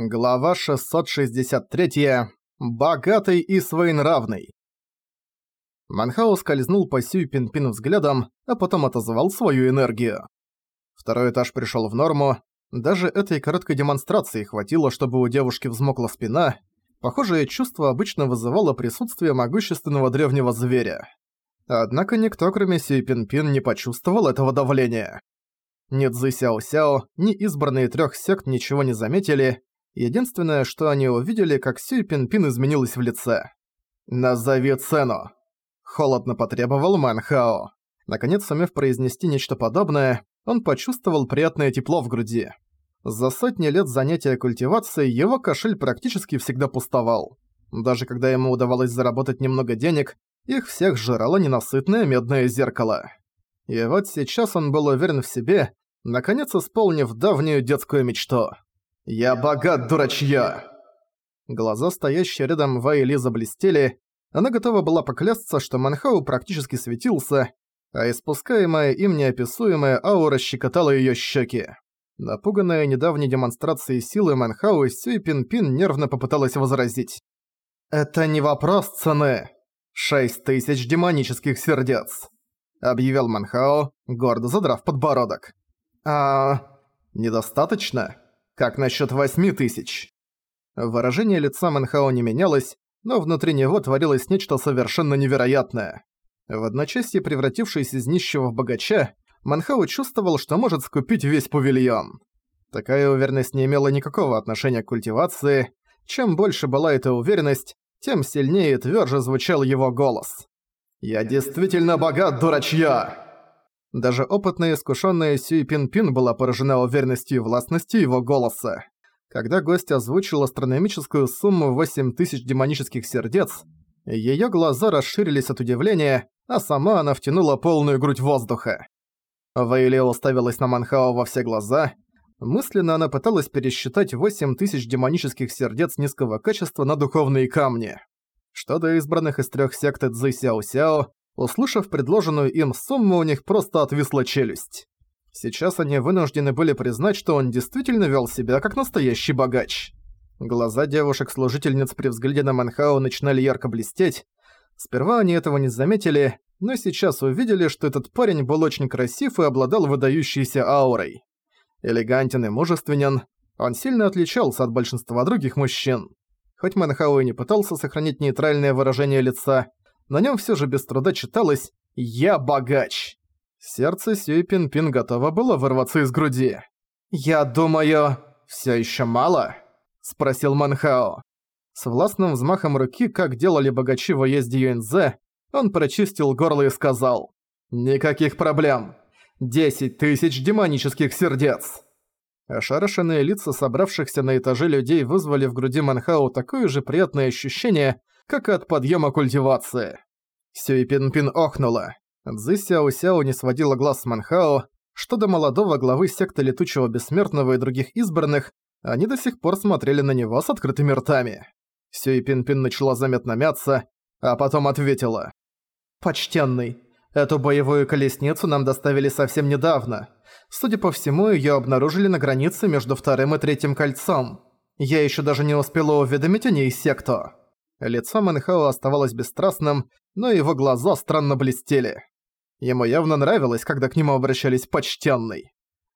Глава 663. Богатый и своенравный. Манхао скользнул по Сюй Пинпин взглядом, а потом отозвал свою энергию. Второй этаж пришел в норму. Даже этой короткой демонстрации хватило, чтобы у девушки взмокла спина. Похожее чувство обычно вызывало присутствие могущественного древнего зверя. Однако никто, кроме Сюй Пинпин, не почувствовал этого давления. Ни Цзы Сяо Сяо, ни избранные трех сект ничего не заметили, Единственное, что они увидели, как Сюй Пин-Пин изменилась в лице. «Назови цену!» Холодно потребовал Ман Хао. Наконец, сумев произнести нечто подобное, он почувствовал приятное тепло в груди. За сотни лет занятия культивацией его кошель практически всегда пустовал. Даже когда ему удавалось заработать немного денег, их всех жрало ненасытное медное зеркало. И вот сейчас он был уверен в себе, наконец исполнив давнюю детскую мечту. «Я богат, дурачья!» Глаза, стоящие рядом Вай Ли, заблестели. Она готова была поклясться, что Манхау практически светился, а испускаемая им неописуемая аура щекотала её щеки. Напуганная недавней демонстрацией силы Манхау, Сюй Пин Пин нервно попыталась возразить. «Это не вопрос цены. Шесть тысяч демонических сердец», — объявил Манхао, гордо задрав подбородок. «А... недостаточно?» Как насчет восьми тысяч? Выражение лица Мэнхао не менялось, но внутри него творилось нечто совершенно невероятное. В одночасье превратившись из нищего в богача, Манхау чувствовал, что может скупить весь павильон. Такая уверенность не имела никакого отношения к культивации. Чем больше была эта уверенность, тем сильнее и твёрже звучал его голос. «Я действительно богат, дурачья!» Даже опытная и искушенная Сюй Пин Пин была поражена уверенностью и властностью его голоса. Когда гость озвучил астрономическую сумму 8 тысяч демонических сердец, её глаза расширились от удивления, а сама она втянула полную грудь воздуха. Вэйли уставилась на Манхао во все глаза. Мысленно она пыталась пересчитать 8 тысяч демонических сердец низкого качества на духовные камни. Что до избранных из трёх сект Цзы Сяо Сяо, Услышав предложенную им сумму, у них просто отвисла челюсть. Сейчас они вынуждены были признать, что он действительно вел себя как настоящий богач. Глаза девушек-служительниц при взгляде на Манхао начинали ярко блестеть. Сперва они этого не заметили, но сейчас увидели, что этот парень был очень красив и обладал выдающейся аурой. Элегантен и мужественен, он сильно отличался от большинства других мужчин. Хоть Манхао и не пытался сохранить нейтральное выражение лица, на нем все же без труда читалось «Я богач». Сердце Сюй Пин Пин готово было вырваться из груди. «Я думаю, все еще мало?» – спросил Манхао. С властным взмахом руки, как делали богачи в уезде Юэнзе, он прочистил горло и сказал «Никаких проблем. Десять тысяч демонических сердец». Ошарашенные лица собравшихся на этаже людей вызвали в груди Манхао такое же приятное ощущение, как и от подъема культивации. Сюй Пин Пин охнула. Цзы Сяо Сяо не сводила глаз с Манхао, что до молодого главы секты Летучего Бессмертного и других избранных, они до сих пор смотрели на него с открытыми ртами. Сюй Пин Пин начала заметно мяться, а потом ответила. «Почтенный, эту боевую колесницу нам доставили совсем недавно. Судя по всему, её обнаружили на границе между вторым и третьим кольцом. Я ещё даже не успела уведомить о ней секту». Лицо Мэнхао оставалось бесстрастным, но его глаза странно блестели. Ему явно нравилось, когда к нему обращались почтенный.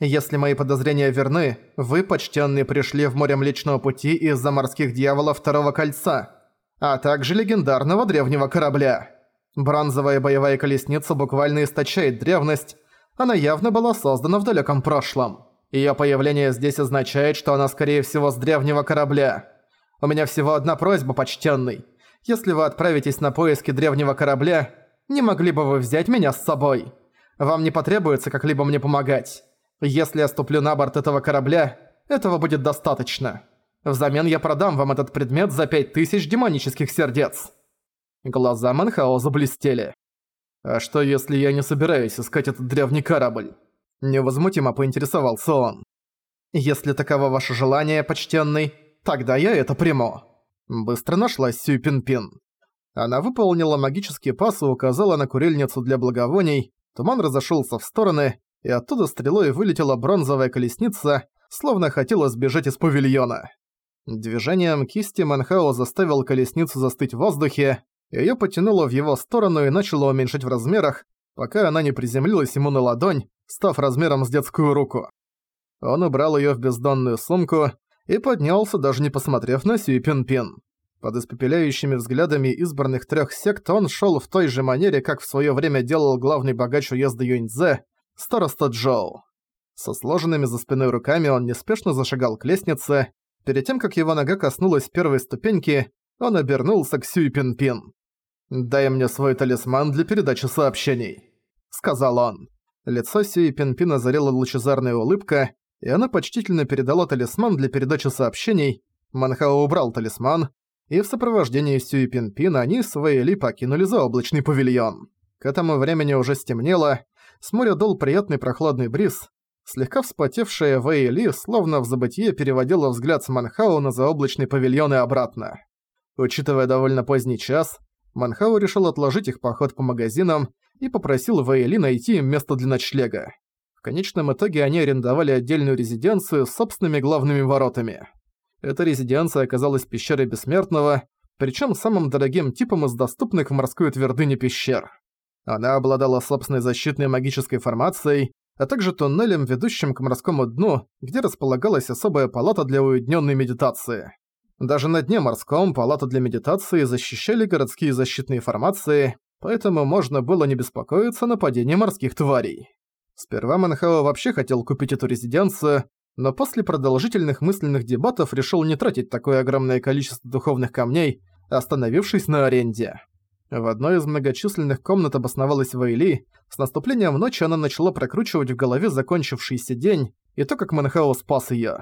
«Если мои подозрения верны, вы, почтенный, пришли в море Млечного Пути из-за морских дьяволов Второго Кольца, а также легендарного древнего корабля. Бронзовая боевая колесница буквально источает древность, она явно была создана в далеком прошлом. Ее появление здесь означает, что она скорее всего с древнего корабля. У меня всего одна просьба, почтенный. Если вы отправитесь на поиски древнего корабля, не могли бы вы взять меня с собой? Вам не потребуется как-либо мне помогать. Если я ступлю на борт этого корабля, этого будет достаточно. Взамен я продам вам этот предмет за пять тысяч демонических сердец». Глаза Манхао заблестели. «А что, если я не собираюсь искать этот древний корабль?» Невозмутимо поинтересовался он. «Если таково ваше желание, почтенный, Тогда я это приму. Быстро нашлась Сюй Пин. Она выполнила магический пас и указала на курильницу для благовоний, туман разошелся в стороны, и оттуда стрелой вылетела бронзовая колесница, словно хотела сбежать из павильона. Движением кисти Манхао заставил колесницу застыть в воздухе, её потянуло в его сторону и начало уменьшить в размерах, пока она не приземлилась ему на ладонь, став размером с детскую руку. Он убрал её в бездонную сумку и поднялся, даже не посмотрев на Сюй Пин-Пин. Под испепеляющими взглядами избранных трёх сект он шёл в той же манере, как в своё время делал главный богач уезда Юньцзе, староста Джоу. Со сложенными за спиной руками он неспешно зашагал к лестнице, Перед тем, как его нога коснулась первой ступеньки, он обернулся к Сюй Пин Пин. «Дай мне свой талисман для передачи сообщений», — сказал он. Лицо Сюи Пин Пин озарила лучезарная улыбка, и она почтительно передала талисман для передачи сообщений. Манхао убрал талисман, и в сопровождении Сюи Пин Пин они с Вэйли покинули заоблачный павильон. К этому времени уже стемнело, с моря дул приятный прохладный бриз, Слегка вспотевшая Вэй Ли словно в забытье переводила взгляд с Манхау на заоблачный павильон и обратно. Учитывая довольно поздний час, Манхау решил отложить их поход по магазинам и попросил Вэй Ли найти им место для ночлега. Конечном итоге они арендовали отдельную резиденцию с собственными главными воротами. Эта резиденция оказалась пещерой Бессмертного, причем самым дорогим типом из доступных в морской твердыне пещер. Она обладала собственной защитной магической формацией, а также туннелем, ведущим к морскому дну, где располагалась особая палата для уединенной медитации. Даже на дне морском палату для медитации защищали городские защитные формации, поэтому можно было не беспокоиться о нападении морских тварей. Сперва Манхао вообще хотел купить эту резиденцию, но после продолжительных мысленных дебатов решил не тратить такое огромное количество духовных камней, остановившись на аренде. В одной из многочисленных комнат обосновалась Вейли. С наступлением ночи она начала прокручивать в голове закончившийся день и то, как Манхао спас её.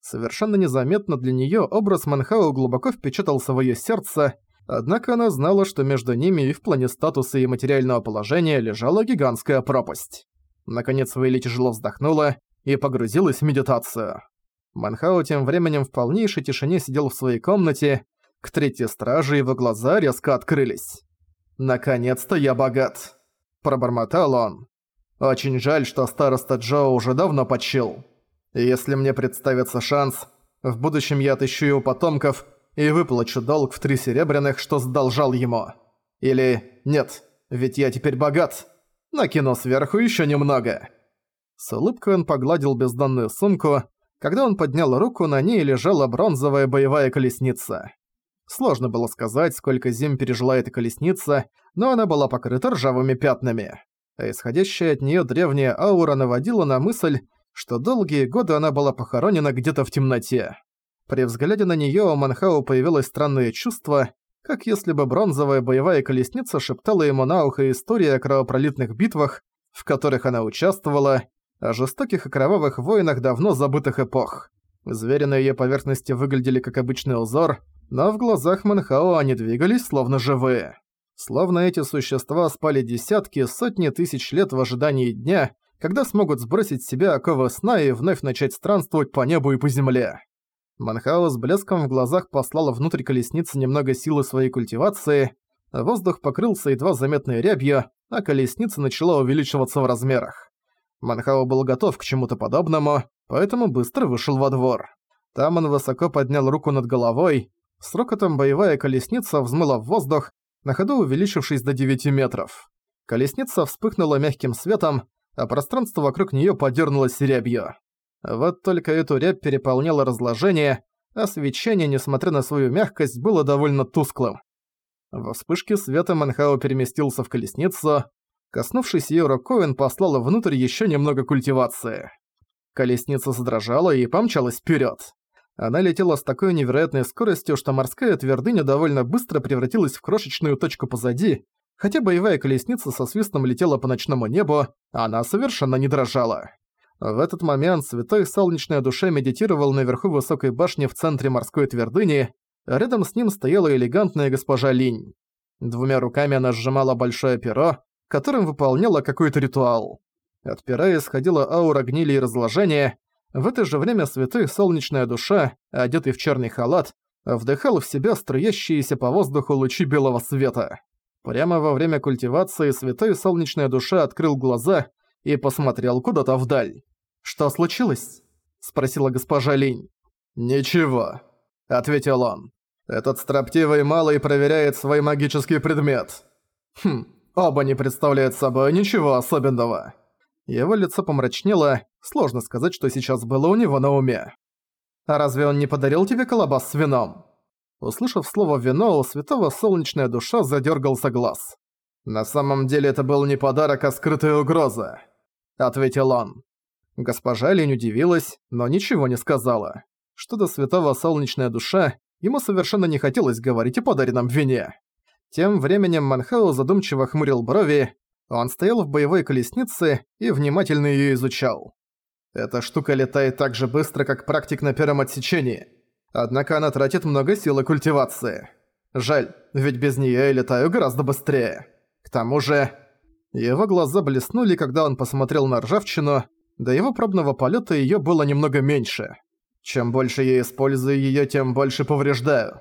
Совершенно незаметно для неё образ Манхао глубоко впечатался в её сердце, однако она знала, что между ними и в плане статуса и материального положения лежала гигантская пропасть. Наконец Вейли тяжело вздохнула и погрузилась в медитацию. Манхао тем временем в полнейшей тишине сидел в своей комнате, к третьей страже его глаза резко открылись. «Наконец-то я богат!» – пробормотал он. «Очень жаль, что староста Джо уже давно почил. Если мне представится шанс, в будущем я отыщу его потомков и выплачу долг в три серебряных, что сдолжал ему. Или нет, ведь я теперь богат. Накину сверху еще немного». С улыбкой он погладил бездонную сумку. Когда он поднял руку, на ней лежала бронзовая боевая колесница. Сложно было сказать, сколько зим пережила эта колесница, но она была покрыта ржавыми пятнами. А исходящая от неё древняя аура наводила на мысль, что долгие годы она была похоронена где-то в темноте. При взгляде на неё у Манхау появилось странное чувство, как если бы бронзовая боевая колесница шептала ему на ухо истории о кровопролитных битвах, в которых она участвовала, о жестоких и кровавых войнах давно забытых эпох. Звери на её поверхности выглядели как обычный узор, но в глазах Манхао они двигались словно живые. Словно эти существа спали десятки, сотни тысяч лет в ожидании дня, когда смогут сбросить с себя оковы сна и вновь начать странствовать по небу и по земле. Манхао с блеском в глазах послала внутрь колесницы немного силы своей культивации, воздух покрылся едва заметной рябью, а колесница начала увеличиваться в размерах. Манхао был готов к чему-то подобному, поэтому быстро вышел во двор. Там он высоко поднял руку над головой, с рокотом боевая колесница взмыла в воздух, на ходу увеличившись до 9 метров. Колесница вспыхнула мягким светом, а пространство вокруг неё подернулось рябью. Вот только эту рябь переполняло разложение, а свечение, несмотря на свою мягкость, было довольно тусклым. Во вспышке света Манхао переместился в колесницу. Коснувшись её рукой, он послал внутрь ещё немного культивации. Колесница задрожала и помчалась вперёд. Она летела с такой невероятной скоростью, что морская твердыня довольно быстро превратилась в крошечную точку позади, хотя боевая колесница со свистом летела по ночному небу, она совершенно не дрожала. В этот момент святой солнечная душа медитировал наверху высокой башни в центре морской твердыни, а рядом с ним стояла элегантная госпожа Линь. Двумя руками она сжимала большое перо, которым выполняла какой-то ритуал. От пера исходила аура гнили и разложения, в это же время святой солнечная душа, одетый в черный халат, вдыхал в себя струящиеся по воздуху лучи белого света. Прямо во время культивации святой солнечная душа открыл глаза и посмотрел куда-то вдаль. «Что случилось?» – спросила госпожа Линь. «Ничего», — ответил он. «Этот строптивый малый проверяет свой магический предмет. Хм, оба не представляют собой ничего особенного». Его лицо помрачнело, сложно сказать, что сейчас было у него на уме. «А разве он не подарил тебе колобас с вином?» Услышав слово «вино», у святого солнечная душа задергался глаз. «На самом деле это был не подарок, а скрытая угроза», — ответил он. Госпожа Лень удивилась, но ничего не сказала. Что до святого солнечная душа, ему совершенно не хотелось говорить о подаренном вине. Тем временем Манхао задумчиво хмурил брови, он стоял в боевой колеснице и внимательно её изучал. Эта штука летает так же быстро, как практик на первом отсечении. Однако она тратит много сил и культивации. Жаль, ведь без неё я летаю гораздо быстрее. К тому же... Его глаза блеснули, когда он посмотрел на ржавчину, до его пробного полета её было немного меньше. Чем больше я использую её, тем больше повреждаю.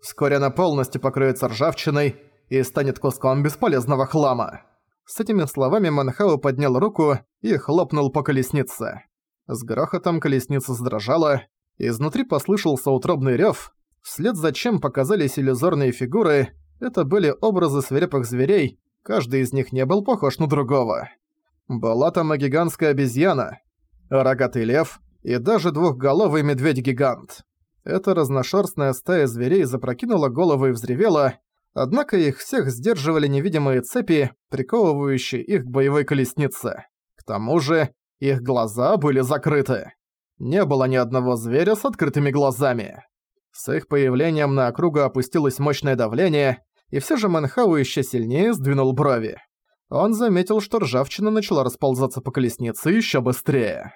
Вскоре она полностью покроется ржавчиной и станет куском бесполезного хлама. С этими словами Манхау поднял руку и хлопнул по колеснице. С грохотом колесница задрожала, изнутри послышался утробный рёв, вслед за чем показались иллюзорные фигуры, это были образы свирепых зверей, каждый из них не был похож на другого. Была там и гигантская обезьяна, рогатый лев и даже двухголовый медведь-гигант. Эта разношерстная стая зверей запрокинула голову и взревела, однако их всех сдерживали невидимые цепи, приковывающие их к боевой колеснице. К тому же, их глаза были закрыты. Не было ни одного зверя с открытыми глазами. С их появлением на округу опустилось мощное давление, и все же Мэнхау еще сильнее сдвинул брови он заметил, что ржавчина начала расползаться по колеснице еще быстрее.